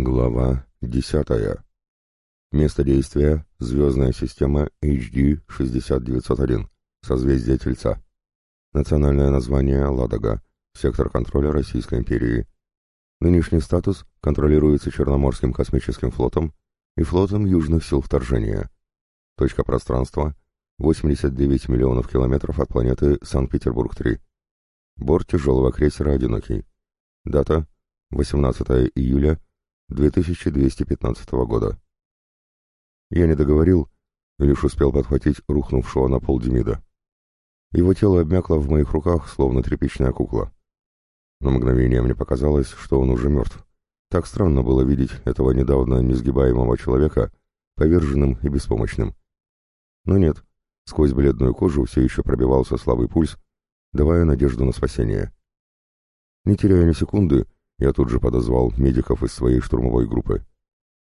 Глава 10. Место действия – звездная система HD 60901, созвездие Тельца. Национальное название – Ладога, сектор контроля Российской империи. Нынешний статус контролируется Черноморским космическим флотом и флотом Южных сил вторжения. Точка пространства – 89 миллионов километров от планеты Санкт-Петербург-3. Борт тяжелого крейсера «Одинокий». Дата – 18 июля 2215 года. Я не договорил, лишь успел подхватить рухнувшего на пол Демида. Его тело обмякло в моих руках, словно тряпичная кукла. На мгновение мне показалось, что он уже мертв. Так странно было видеть этого недавно несгибаемого человека, поверженным и беспомощным. Но нет, сквозь бледную кожу все еще пробивался слабый пульс, давая надежду на спасение. Не теряя ни секунды, я тут же подозвал медиков из своей штурмовой группы.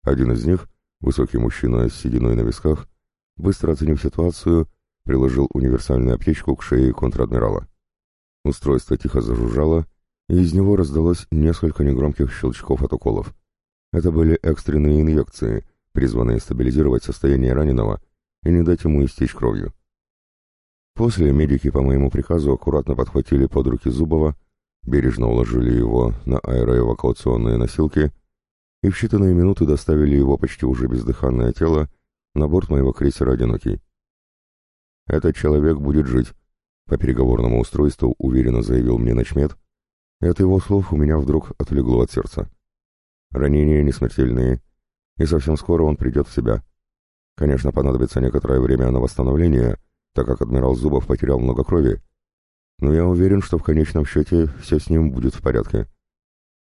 Один из них, высокий мужчина с сединой на висках, быстро оценив ситуацию, приложил универсальную аптечку к шее контр-адмирала. Устройство тихо зажужжало, и из него раздалось несколько негромких щелчков от уколов. Это были экстренные инъекции, призванные стабилизировать состояние раненого и не дать ему истечь кровью. После медики по моему приказу аккуратно подхватили под руки Зубова бережно уложили его на аэроэвакуационные носилки и в считанные минуты доставили его почти уже бездыханное тело на борт моего крейсера «Одинокий». «Этот человек будет жить», — по переговорному устройству уверенно заявил мне начмет, и от его слов у меня вдруг отлегло от сердца. Ранения не смертельные, и совсем скоро он придет в себя. Конечно, понадобится некоторое время на восстановление, так как адмирал Зубов потерял много крови, но я уверен, что в конечном счете все с ним будет в порядке.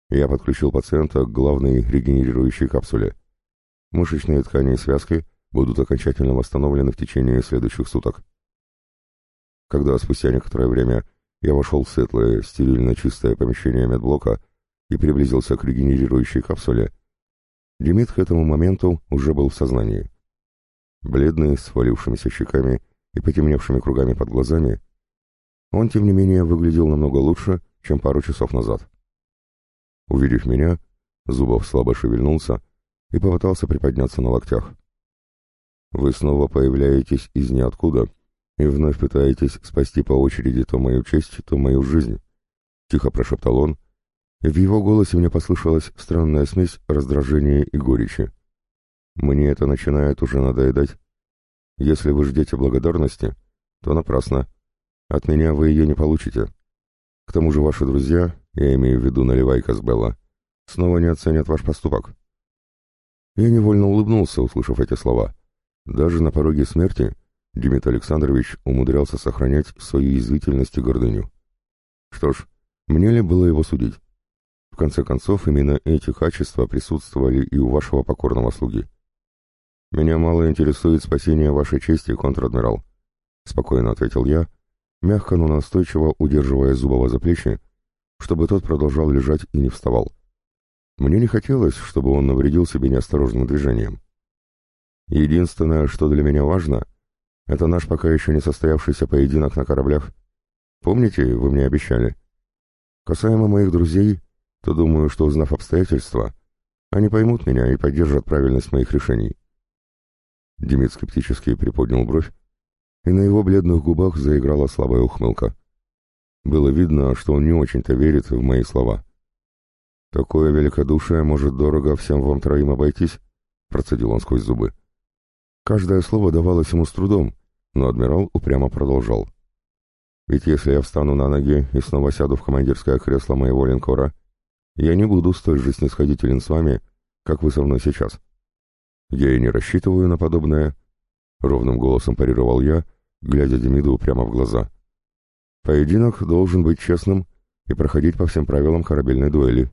Я подключил пациента к главной регенерирующей капсуле. Мышечные ткани и связки будут окончательно восстановлены в течение следующих суток. Когда спустя некоторое время я вошел в светлое, стерильно чистое помещение медблока и приблизился к регенерирующей капсуле, Демид к этому моменту уже был в сознании. Бледный, с валившимися щеками и потемневшими кругами под глазами, он, тем не менее, выглядел намного лучше, чем пару часов назад. Увидев меня, Зубов слабо шевельнулся и попытался приподняться на локтях. «Вы снова появляетесь из ниоткуда и вновь пытаетесь спасти по очереди то мою честь, то мою жизнь», — тихо прошептал он, и в его голосе мне послышалась странная смесь раздражения и горечи. «Мне это начинает уже надоедать. Если вы ждете благодарности, то напрасно. От меня вы ее не получите. К тому же ваши друзья, я имею в виду Наливайка с Белла, снова не оценят ваш поступок. Я невольно улыбнулся, услышав эти слова. Даже на пороге смерти Дмитрий Александрович умудрялся сохранять свою язвительность и гордыню. Что ж, мне ли было его судить? В конце концов, именно эти качества присутствовали и у вашего покорного слуги. «Меня мало интересует спасение вашей чести, контр-адмирал», — спокойно ответил я, мягко, но настойчиво удерживая Зубова за плечи, чтобы тот продолжал лежать и не вставал. Мне не хотелось, чтобы он навредил себе неосторожным движением. Единственное, что для меня важно, это наш пока еще не состоявшийся поединок на кораблях. Помните, вы мне обещали? Касаемо моих друзей, то думаю, что, узнав обстоятельства, они поймут меня и поддержат правильность моих решений. Демид скептически приподнял бровь, и на его бледных губах заиграла слабая ухмылка. Было видно, что он не очень-то верит в мои слова. «Такое великодушие может дорого всем вам троим обойтись», — процедил он сквозь зубы. Каждое слово давалось ему с трудом, но адмирал упрямо продолжал. «Ведь если я встану на ноги и снова сяду в командирское кресло моего линкора, я не буду столь же снисходителен с вами, как вы со мной сейчас. Я и не рассчитываю на подобное», — ровным голосом парировал я, — глядя Демиду прямо в глаза. «Поединок должен быть честным и проходить по всем правилам корабельной дуэли».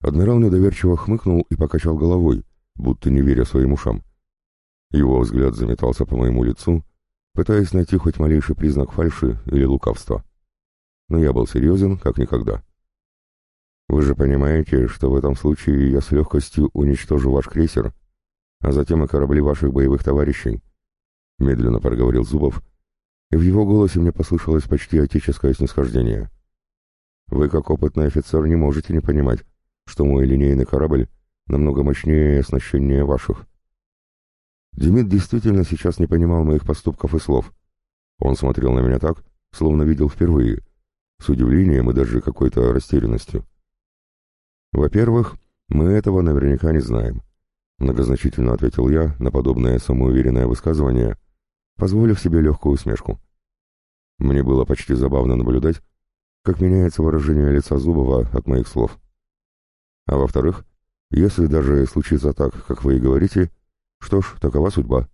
Адмирал недоверчиво хмыкнул и покачал головой, будто не веря своим ушам. Его взгляд заметался по моему лицу, пытаясь найти хоть малейший признак фальши или лукавства. Но я был серьезен, как никогда. «Вы же понимаете, что в этом случае я с легкостью уничтожу ваш крейсер, а затем и корабли ваших боевых товарищей», — медленно проговорил Зубов, и в его голосе мне послышалось почти отеческое снисхождение. «Вы, как опытный офицер, не можете не понимать, что мой линейный корабль намного мощнее и оснащеннее ваших. Демид действительно сейчас не понимал моих поступков и слов. Он смотрел на меня так, словно видел впервые, с удивлением и даже какой-то растерянностью. Во-первых, мы этого наверняка не знаем. Многозначительно ответил я на подобное самоуверенное высказывание, позволив себе легкую усмешку. Мне было почти забавно наблюдать, как меняется выражение лица Зубова от моих слов. А во-вторых, если даже случится так, как вы и говорите, что ж, такова судьба.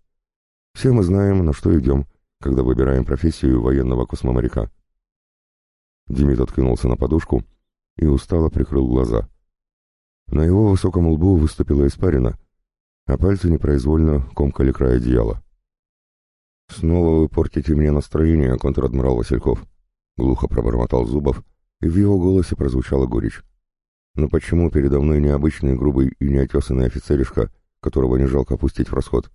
Все мы знаем, на что идем, когда выбираем профессию военного космоморяка. Демид откинулся на подушку и устало прикрыл глаза. На его высоком лбу выступила испарина, а пальцы непроизвольно комкали край одеяла. «Снова вы портите мне настроение, контр-адмирал Васильков», — глухо пробормотал Зубов, и в его голосе прозвучала горечь. «Но почему передо мной необычный, грубый и неотесанный офицеришка, которого не жалко пустить в расход?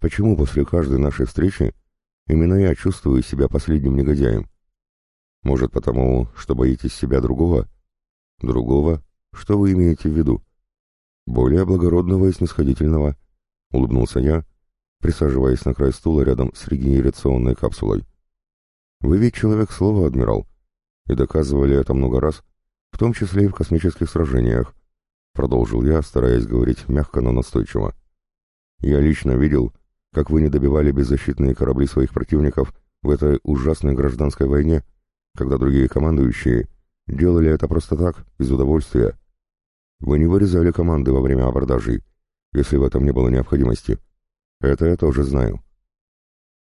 Почему после каждой нашей встречи именно я чувствую себя последним негодяем? Может, потому, что боитесь себя другого? Другого? Что вы имеете в виду?» «Более благородного и снисходительного», — улыбнулся я, присаживаясь на край стула рядом с регенерационной капсулой. «Вы ведь человек слова, адмирал, и доказывали это много раз, в том числе и в космических сражениях», — продолжил я, стараясь говорить мягко, но настойчиво. «Я лично видел, как вы не добивали беззащитные корабли своих противников в этой ужасной гражданской войне, когда другие командующие делали это просто так, из удовольствия, вы не вырезали команды во время абордажей, если в этом не было необходимости. Это я тоже знаю.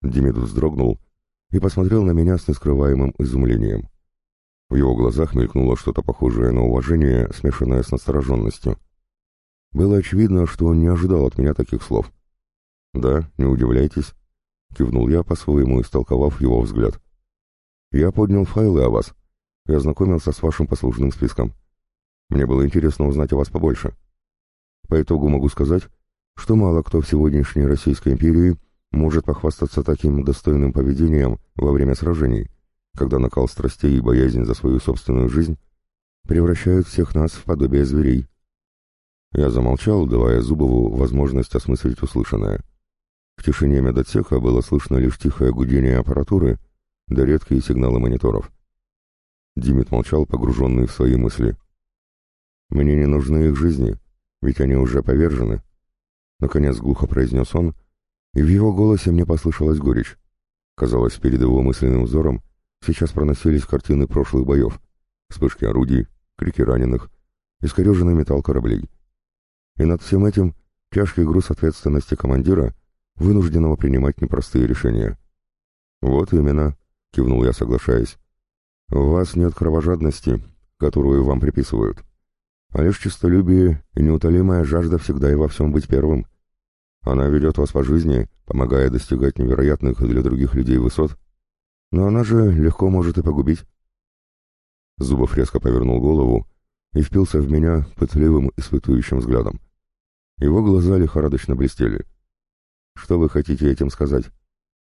Демид вздрогнул и посмотрел на меня с нескрываемым изумлением. В его глазах мелькнуло что-то похожее на уважение, смешанное с настороженностью. Было очевидно, что он не ожидал от меня таких слов. «Да, не удивляйтесь», — кивнул я, по-своему истолковав его взгляд. «Я поднял файлы о вас и ознакомился с вашим послужным списком. Мне было интересно узнать о вас побольше. По итогу могу сказать, что мало кто в сегодняшней Российской империи может похвастаться таким достойным поведением во время сражений, когда накал страстей и боязнь за свою собственную жизнь превращают всех нас в подобие зверей. Я замолчал, давая Зубову возможность осмыслить услышанное. В тишине медотсека было слышно лишь тихое гудение аппаратуры да редкие сигналы мониторов. Димит молчал, погруженный в свои мысли. Мне не нужны их жизни, ведь они уже повержены. Наконец глухо произнес он, и в его голосе мне послышалась горечь. Казалось, перед его мысленным взором сейчас проносились картины прошлых боев, вспышки орудий, крики раненых, искореженный металл кораблей. И над всем этим тяжкий груз ответственности командира, вынужденного принимать непростые решения. «Вот именно», — кивнул я, соглашаясь. «У вас нет кровожадности, которую вам приписывают а лишь честолюбие и неутолимая жажда всегда и во всем быть первым. Она ведет вас по жизни, помогая достигать невероятных для других людей высот, но она же легко может и погубить. Зубов резко повернул голову и впился в меня пытливым испытующим взглядом. Его глаза лихорадочно блестели. «Что вы хотите этим сказать?»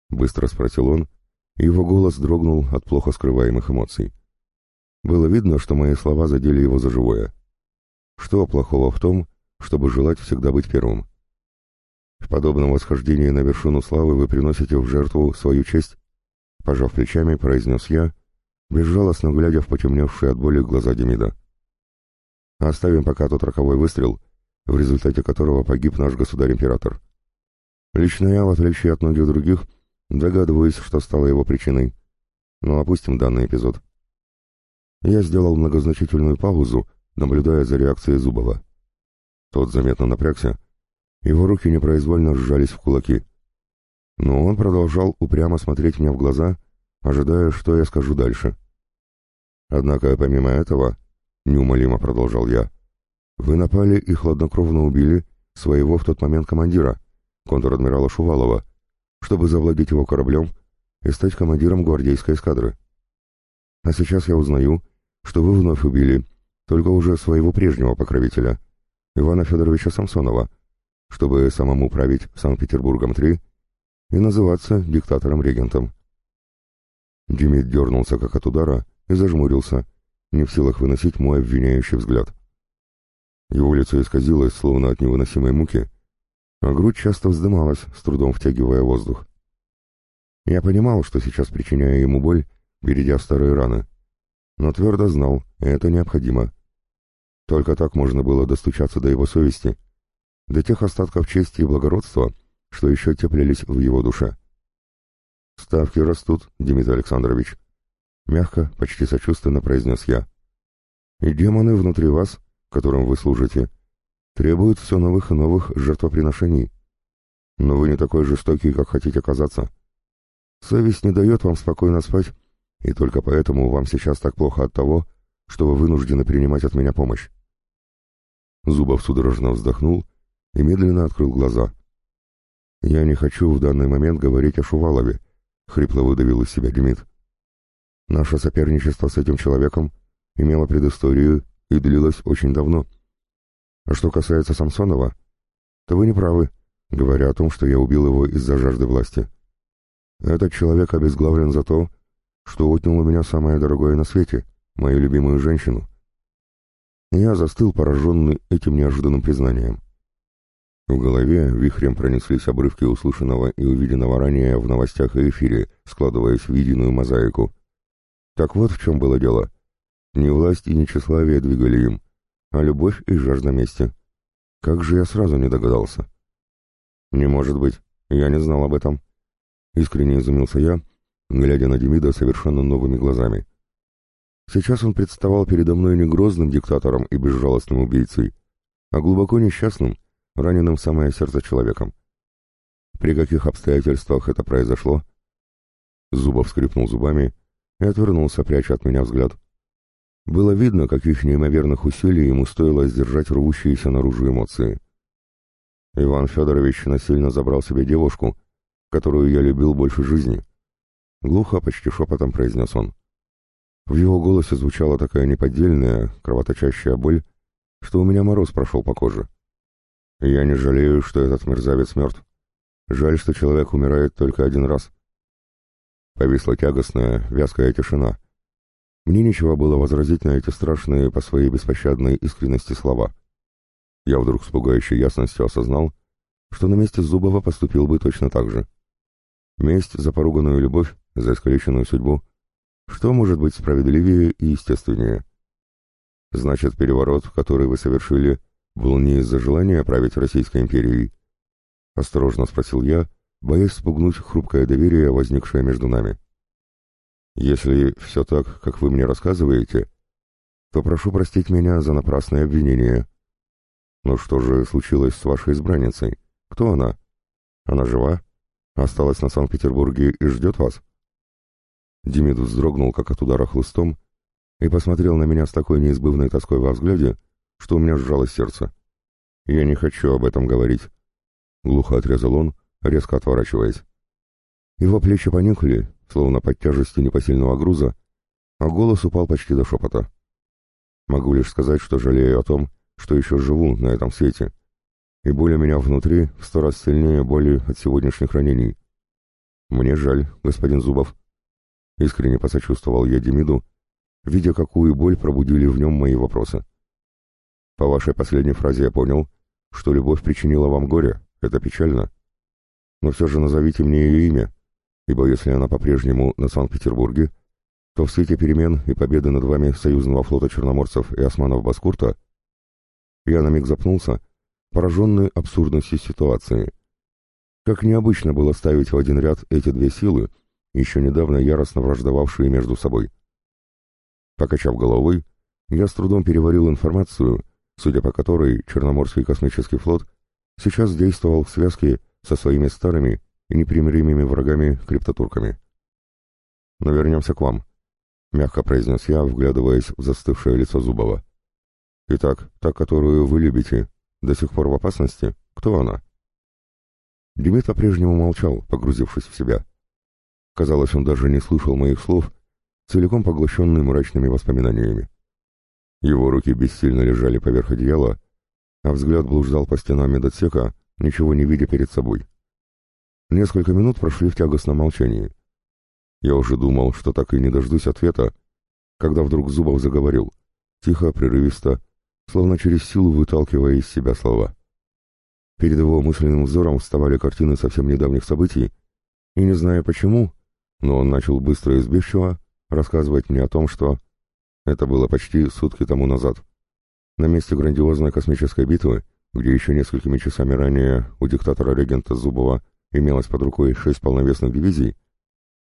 Быстро спросил он, и его голос дрогнул от плохо скрываемых эмоций. Было видно, что мои слова задели его за живое. Что плохого в том, чтобы желать всегда быть первым? В подобном восхождении на вершину славы вы приносите в жертву свою честь, пожав плечами, произнес я, безжалостно глядя в потемневшие от боли глаза Демида. Оставим пока тот роковой выстрел, в результате которого погиб наш государь-император. Лично я, в отличие от многих других, догадываюсь, что стало его причиной. Но опустим данный эпизод. Я сделал многозначительную паузу, наблюдая за реакцией Зубова. Тот заметно напрягся, его руки непроизвольно сжались в кулаки. Но он продолжал упрямо смотреть мне в глаза, ожидая, что я скажу дальше. Однако, помимо этого, неумолимо продолжал я, вы напали и хладнокровно убили своего в тот момент командира, контр-адмирала Шувалова, чтобы завладеть его кораблем и стать командиром гвардейской эскадры. А сейчас я узнаю, что вы вновь убили только уже своего прежнего покровителя, Ивана Федоровича Самсонова, чтобы самому править Санкт-Петербургом-3 и называться диктатором-регентом. Демид дернулся как от удара и зажмурился, не в силах выносить мой обвиняющий взгляд. Его лицо исказилось, словно от невыносимой муки, а грудь часто вздымалась, с трудом втягивая воздух. Я понимал, что сейчас причиняю ему боль, бередя старые раны, но твердо знал, это необходимо. Только так можно было достучаться до его совести, до тех остатков чести и благородства, что еще теплились в его душе. «Ставки растут, Дмитрий Александрович», — мягко, почти сочувственно произнес я. «И демоны внутри вас, которым вы служите, требуют все новых и новых жертвоприношений. Но вы не такой жестокий, как хотите казаться. Совесть не дает вам спокойно спать, и только поэтому вам сейчас так плохо от того, что вы вынуждены принимать от меня помощь». Зубов судорожно вздохнул и медленно открыл глаза. «Я не хочу в данный момент говорить о Шувалове», — хрипло выдавил из себя Демид. «Наше соперничество с этим человеком имело предысторию и длилось очень давно. А что касается Самсонова, то вы не правы, говоря о том, что я убил его из-за жажды власти. Этот человек обезглавлен за то, что отнял у меня самое дорогое на свете, мою любимую женщину. Я застыл, пораженный этим неожиданным признанием. В голове вихрем пронеслись обрывки услышанного и увиденного ранее в новостях и эфире, складываясь в единую мозаику. Так вот в чем было дело. Не власть и не тщеславие двигали им, а любовь и жажда мести. Как же я сразу не догадался? Не может быть, я не знал об этом. Искренне изумился я, глядя на Демида совершенно новыми глазами. Сейчас он представал передо мной не грозным диктатором и безжалостным убийцей, а глубоко несчастным, раненым в самое сердце человеком. При каких обстоятельствах это произошло? Зубов скрипнул зубами и отвернулся, пряча от меня взгляд. Было видно, каких неимоверных усилий ему стоило сдержать рвущиеся наружу эмоции. Иван Федорович насильно забрал себе девушку, которую я любил больше жизни. Глухо, почти шепотом произнес он. В его голосе звучала такая неподдельная, кровоточащая боль, что у меня мороз прошел по коже. Я не жалею, что этот мерзавец мертв. Жаль, что человек умирает только один раз. Повисла тягостная, вязкая тишина. Мне нечего было возразить на эти страшные по своей беспощадной искренности слова. Я вдруг с пугающей ясностью осознал, что на месте Зубова поступил бы точно так же. Месть за поруганную любовь, за искалеченную судьбу. Что может быть справедливее и естественнее? Значит, переворот, который вы совершили, был не из-за желания править Российской империей? Осторожно спросил я, боясь спугнуть хрупкое доверие, возникшее между нами. Если все так, как вы мне рассказываете, то прошу простить меня за напрасное обвинение. Но что же случилось с вашей избранницей? Кто она? Она жива? Осталась на Санкт-Петербурге и ждет вас? Демид вздрогнул, как от удара хлыстом, и посмотрел на меня с такой неизбывной тоской во взгляде, что у меня сжалось сердце. «Я не хочу об этом говорить», — глухо отрезал он, резко отворачиваясь. Его плечи поникли, словно под тяжестью непосильного груза, а голос упал почти до шепота. Могу лишь сказать, что жалею о том, что еще живу на этом свете, и боль у меня внутри в сто раз сильнее боли от сегодняшних ранений. Мне жаль, господин Зубов. Искренне посочувствовал я Демиду, видя, какую боль пробудили в нем мои вопросы. По вашей последней фразе я понял, что любовь причинила вам горе, это печально. Но все же назовите мне ее имя, ибо если она по-прежнему на Санкт-Петербурге, то в свете перемен и победы над вами союзного флота черноморцев и османов Баскурта я на миг запнулся, пораженный абсурдностью ситуации. Как необычно было ставить в один ряд эти две силы, еще недавно яростно враждовавшие между собой. Покачав головой, я с трудом переварил информацию, судя по которой Черноморский космический флот сейчас действовал в связке со своими старыми и непримиримыми врагами криптотурками. «Но вернемся к вам», — мягко произнес я, вглядываясь в застывшее лицо Зубова. «Итак, та, которую вы любите, до сих пор в опасности? Кто она?» Демид по-прежнему молчал, погрузившись в себя. Казалось, он даже не слышал моих слов, целиком поглощенный мрачными воспоминаниями. Его руки бессильно лежали поверх одеяла, а взгляд блуждал по стенам медотсека, ничего не видя перед собой. Несколько минут прошли в тягостном молчании. Я уже думал, что так и не дождусь ответа, когда вдруг Зубов заговорил, тихо, прерывисто, словно через силу выталкивая из себя слова. Перед его мысленным взором вставали картины совсем недавних событий, и не зная почему, но он начал быстро и сбивчиво рассказывать мне о том, что это было почти сутки тому назад. На месте грандиозной космической битвы, где еще несколькими часами ранее у диктатора-регента Зубова имелось под рукой шесть полновесных дивизий,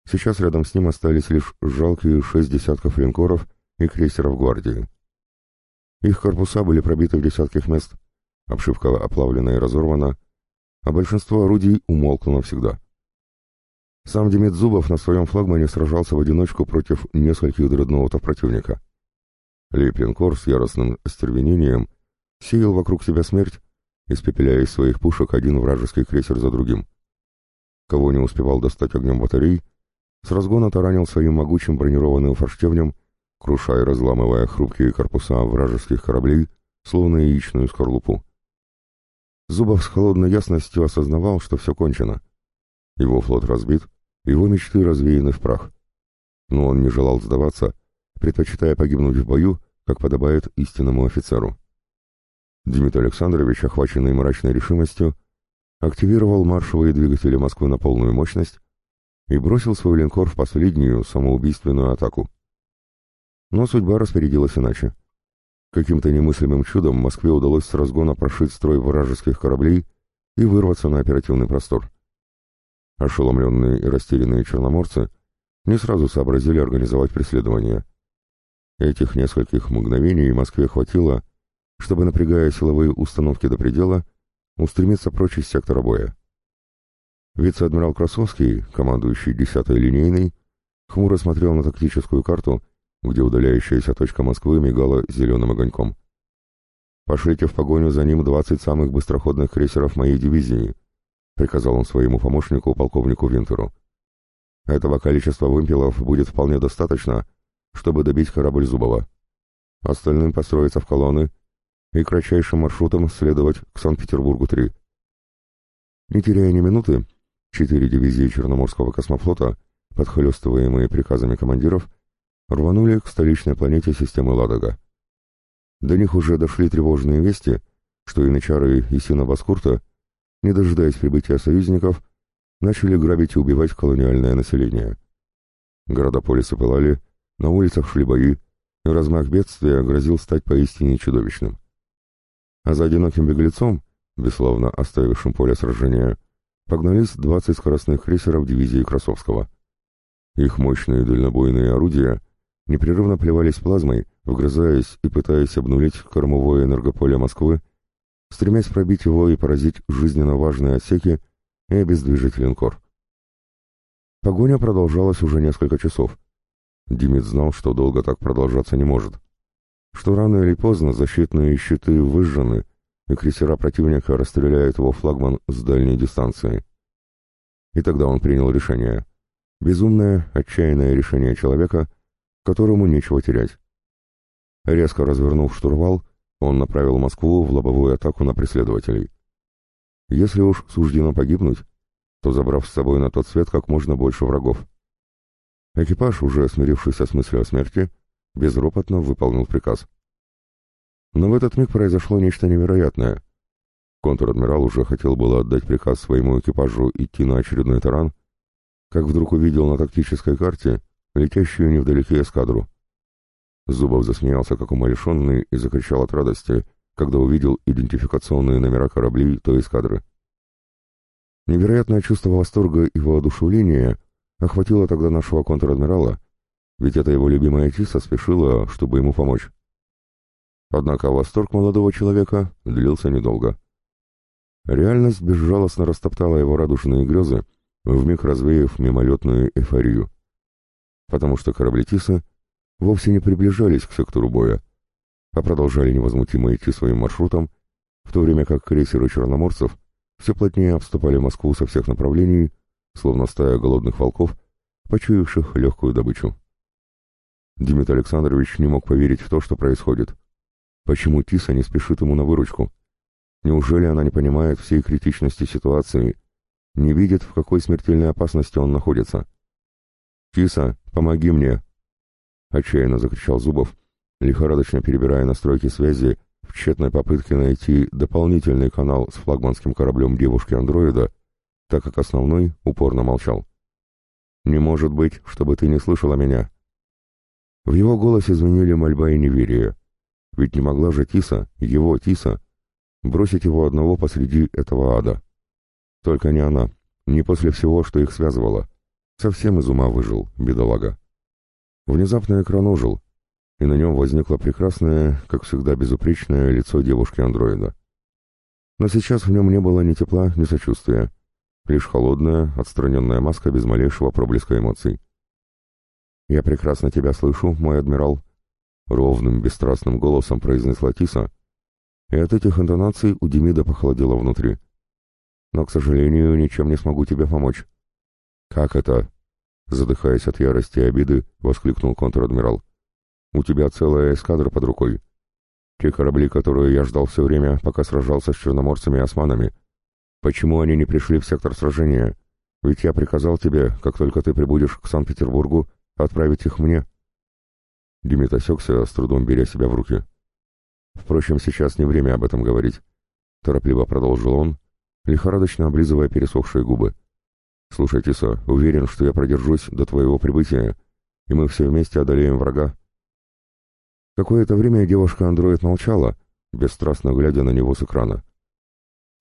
сейчас рядом с ним остались лишь жалкие шесть десятков линкоров и крейсеров гвардии. Их корпуса были пробиты в десятках мест, обшивка оплавлена и разорвана, а большинство орудий умолкло навсегда. Сам Демид Зубов на своем флагмане сражался в одиночку против нескольких дредноутов противника. Лейб-линкор с яростным остервенением сеял вокруг себя смерть, испепеляя из своих пушек один вражеский крейсер за другим. Кого не успевал достать огнем батарей, с разгона таранил своим могучим бронированным форштевнем, крушая и разламывая хрупкие корпуса вражеских кораблей, словно яичную скорлупу. Зубов с холодной ясностью осознавал, что все кончено. Его флот разбит, его мечты развеяны в прах. Но он не желал сдаваться, предпочитая погибнуть в бою, как подобает истинному офицеру. Дмитрий Александрович, охваченный мрачной решимостью, активировал маршевые двигатели Москвы на полную мощность и бросил свой линкор в последнюю самоубийственную атаку. Но судьба распорядилась иначе. Каким-то немыслимым чудом Москве удалось с разгона прошить строй вражеских кораблей и вырваться на оперативный простор. Ошеломленные и растерянные черноморцы не сразу сообразили организовать преследование. Этих нескольких мгновений Москве хватило, чтобы, напрягая силовые установки до предела, устремиться прочь из сектора боя. Вице-адмирал Красовский, командующий 10-й линейной, хмуро смотрел на тактическую карту где удаляющаяся точка Москвы мигала зеленым огоньком. «Пошлите в погоню за ним двадцать самых быстроходных крейсеров моей дивизии», приказал он своему помощнику, полковнику Винтеру. «Этого количества вымпелов будет вполне достаточно, чтобы добить корабль Зубова. Остальным построиться в колонны и кратчайшим маршрутом следовать к Санкт-Петербургу-3». Не теряя ни минуты, четыре дивизии Черноморского космофлота, подхлёстываемые приказами командиров, рванули к столичной планете системы Ладога. До них уже дошли тревожные вести, что янычары и сына Баскурта, не дожидаясь прибытия союзников, начали грабить и убивать колониальное население. Города-полисы пылали, на улицах шли бои, и размах бедствия грозил стать поистине чудовищным. А за одиноким беглецом, бесславно оставившим поле сражения, погнались 20 скоростных крейсеров дивизии Красовского. Их мощные дальнобойные орудия непрерывно плевались плазмой, вгрызаясь и пытаясь обнулить кормовое энергополе Москвы, стремясь пробить его и поразить жизненно важные отсеки и обездвижить линкор. Погоня продолжалась уже несколько часов. Димит знал, что долго так продолжаться не может. Что рано или поздно защитные щиты выжжены, и крейсера противника расстреляют его флагман с дальней дистанции. И тогда он принял решение. Безумное, отчаянное решение человека — которому нечего терять. Резко развернув штурвал, он направил Москву в лобовую атаку на преследователей. Если уж суждено погибнуть, то забрав с собой на тот свет как можно больше врагов. Экипаж, уже смирившийся с мыслью о смерти, безропотно выполнил приказ. Но в этот миг произошло нечто невероятное. Контр-адмирал уже хотел было отдать приказ своему экипажу идти на очередной таран, как вдруг увидел на тактической карте летящую невдалеке эскадру. Зубов засмеялся, как умалишенный, и закричал от радости, когда увидел идентификационные номера кораблей той эскадры. Невероятное чувство восторга и воодушевления охватило тогда нашего контр-адмирала, ведь это его любимая Тиса спешила, чтобы ему помочь. Однако восторг молодого человека длился недолго. Реальность безжалостно растоптала его радужные грезы, вмиг развеяв мимолетную эйфорию потому что корабли Тиса вовсе не приближались к сектору боя, а продолжали невозмутимо идти своим маршрутом, в то время как крейсеры черноморцев все плотнее обступали Москву со всех направлений, словно стая голодных волков, почуявших легкую добычу. Дмитрий Александрович не мог поверить в то, что происходит. Почему Тиса не спешит ему на выручку? Неужели она не понимает всей критичности ситуации, не видит, в какой смертельной опасности он находится? «Тиса, помоги мне!» Отчаянно закричал Зубов, лихорадочно перебирая настройки связи в тщетной попытке найти дополнительный канал с флагманским кораблем девушки-андроида, так как основной упорно молчал. «Не может быть, чтобы ты не слышала меня». В его голосе звенели мольба и неверие. Ведь не могла же Тиса, его Тиса, бросить его одного посреди этого ада. Только не она, не после всего, что их связывало. Совсем из ума выжил, бедолага. Внезапно экран ожил, и на нем возникло прекрасное, как всегда безупречное лицо девушки-андроида. Но сейчас в нем не было ни тепла, ни сочувствия, лишь холодная, отстраненная маска без малейшего проблеска эмоций. «Я прекрасно тебя слышу, мой адмирал», — ровным, бесстрастным голосом произнесла Тиса, и от этих интонаций у Демида похолодело внутри. «Но, к сожалению, ничем не смогу тебе помочь». «Как это?» — задыхаясь от ярости и обиды, воскликнул контр-адмирал. У тебя целая эскадра под рукой. Те корабли, которые я ждал все время, пока сражался с черноморцами и османами. Почему они не пришли в сектор сражения? Ведь я приказал тебе, как только ты прибудешь к Санкт-Петербургу, отправить их мне». Демид осекся, с трудом беря себя в руки. «Впрочем, сейчас не время об этом говорить», — торопливо продолжил он, лихорадочно облизывая пересохшие губы. «Слушай, Тиса, уверен, что я продержусь до твоего прибытия, и мы все вместе одолеем врага, Какое-то время девушка-андроид молчала, бесстрастно глядя на него с экрана.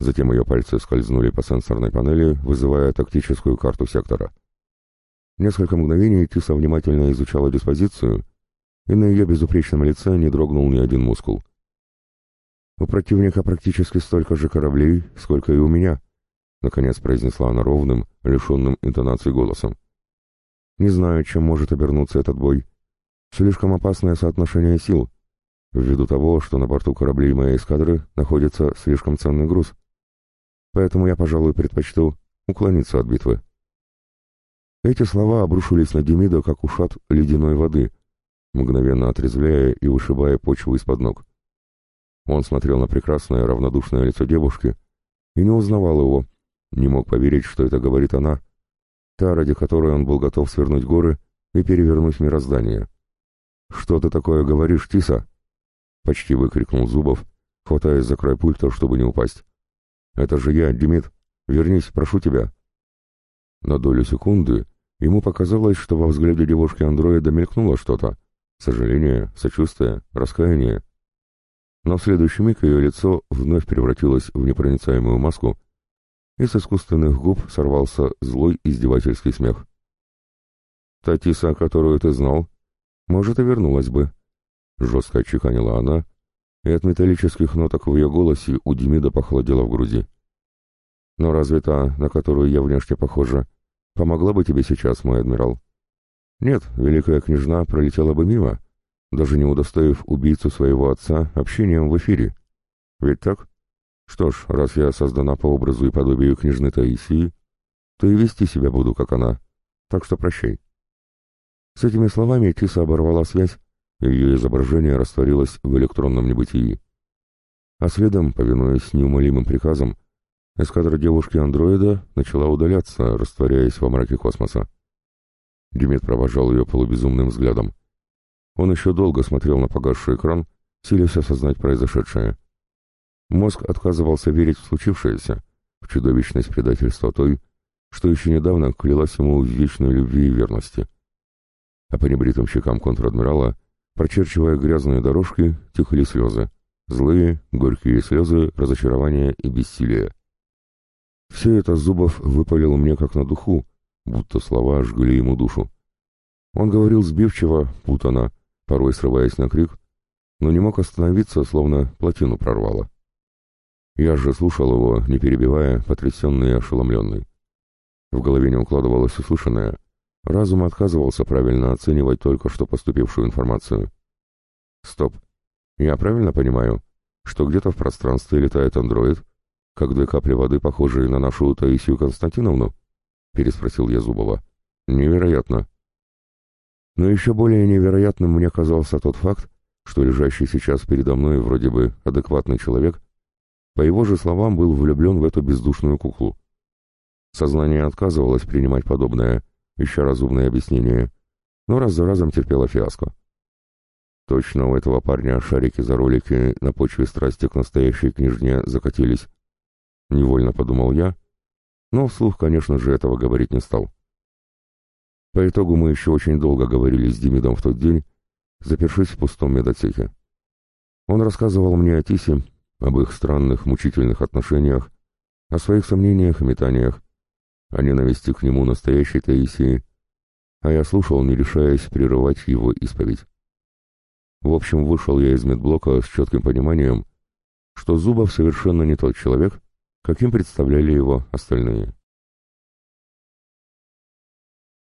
Затем ее пальцы скользнули по сенсорной панели, вызывая тактическую карту сектора. Несколько мгновений Тиса внимательно изучала диспозицию, и на ее безупречном лице не дрогнул ни один мускул. «У противника практически столько же кораблей, сколько и у меня», — наконец произнесла она ровным, лишенным интонации голосом. «Не знаю, чем может обернуться этот бой, Слишком опасное соотношение сил, ввиду того, что на борту кораблей моей эскадры находится слишком ценный груз. Поэтому я, пожалуй, предпочту уклониться от битвы. Эти слова обрушились на Демида, как ушат ледяной воды, мгновенно отрезвляя и вышибая почву из-под ног. Он смотрел на прекрасное равнодушное лицо девушки и не узнавал его, не мог поверить, что это говорит она, та, ради которой он был готов свернуть горы и перевернуть мироздание. «Что ты такое говоришь, Тиса?» — почти выкрикнул Зубов, хватаясь за край пульта, чтобы не упасть. «Это же я, Демид. Вернись, прошу тебя». На долю секунды ему показалось, что во взгляде девушки-андроида мелькнуло что-то. Сожаление, сочувствие, раскаяние. Но в следующий миг ее лицо вновь превратилось в непроницаемую маску, и с искусственных губ сорвался злой издевательский смех. «Та Тиса, которую ты знал, может, и вернулась бы. Жестко отчеканила она, и от металлических ноток в ее голосе у Демида похолодело в груди. Но разве та, на которую я внешне похожа, помогла бы тебе сейчас, мой адмирал? Нет, великая княжна пролетела бы мимо, даже не удостоив убийцу своего отца общением в эфире. Ведь так? Что ж, раз я создана по образу и подобию княжны Таисии, то и вести себя буду, как она. Так что прощай. С этими словами Тиса оборвала связь, и ее изображение растворилось в электронном небытии. А следом, повинуясь неумолимым приказам, эскадра девушки-андроида начала удаляться, растворяясь во мраке космоса. Демид провожал ее полубезумным взглядом. Он еще долго смотрел на погасший экран, силясь осознать произошедшее. Мозг отказывался верить в случившееся, в чудовищность предательства той, что еще недавно клялась ему в вечной любви и верности а по небритым щекам контр-адмирала, прочерчивая грязные дорожки, текли слезы. Злые, горькие слезы разочарования и бессилия. Все это Зубов выпалил мне как на духу, будто слова жгли ему душу. Он говорил сбивчиво, путано, порой срываясь на крик, но не мог остановиться, словно плотину прорвало. Я же слушал его, не перебивая, потрясенный и ошеломленный. В голове не укладывалось услышанное, Разум отказывался правильно оценивать только что поступившую информацию. Стоп. Я правильно понимаю, что где-то в пространстве летает андроид, как две капли воды, похожие на нашу Таисию Константиновну? Переспросил я Зубова. Невероятно. Но еще более невероятным мне казался тот факт, что лежащий сейчас передо мной вроде бы адекватный человек, по его же словам, был влюблен в эту бездушную куклу. Сознание отказывалось принимать подобное, ища разумное объяснение, но раз за разом терпела фиаско. Точно у этого парня шарики за ролики на почве страсти к настоящей княжне закатились. Невольно подумал я, но вслух, конечно же, этого говорить не стал. По итогу мы еще очень долго говорили с Демидом в тот день, запершись в пустом медотсеке. Он рассказывал мне о Тисе, об их странных, мучительных отношениях, о своих сомнениях и метаниях, о ненависти к нему настоящей Таисии, а я слушал, не решаясь прерывать его исповедь. В общем, вышел я из медблока с четким пониманием, что Зубов совершенно не тот человек, каким представляли его остальные.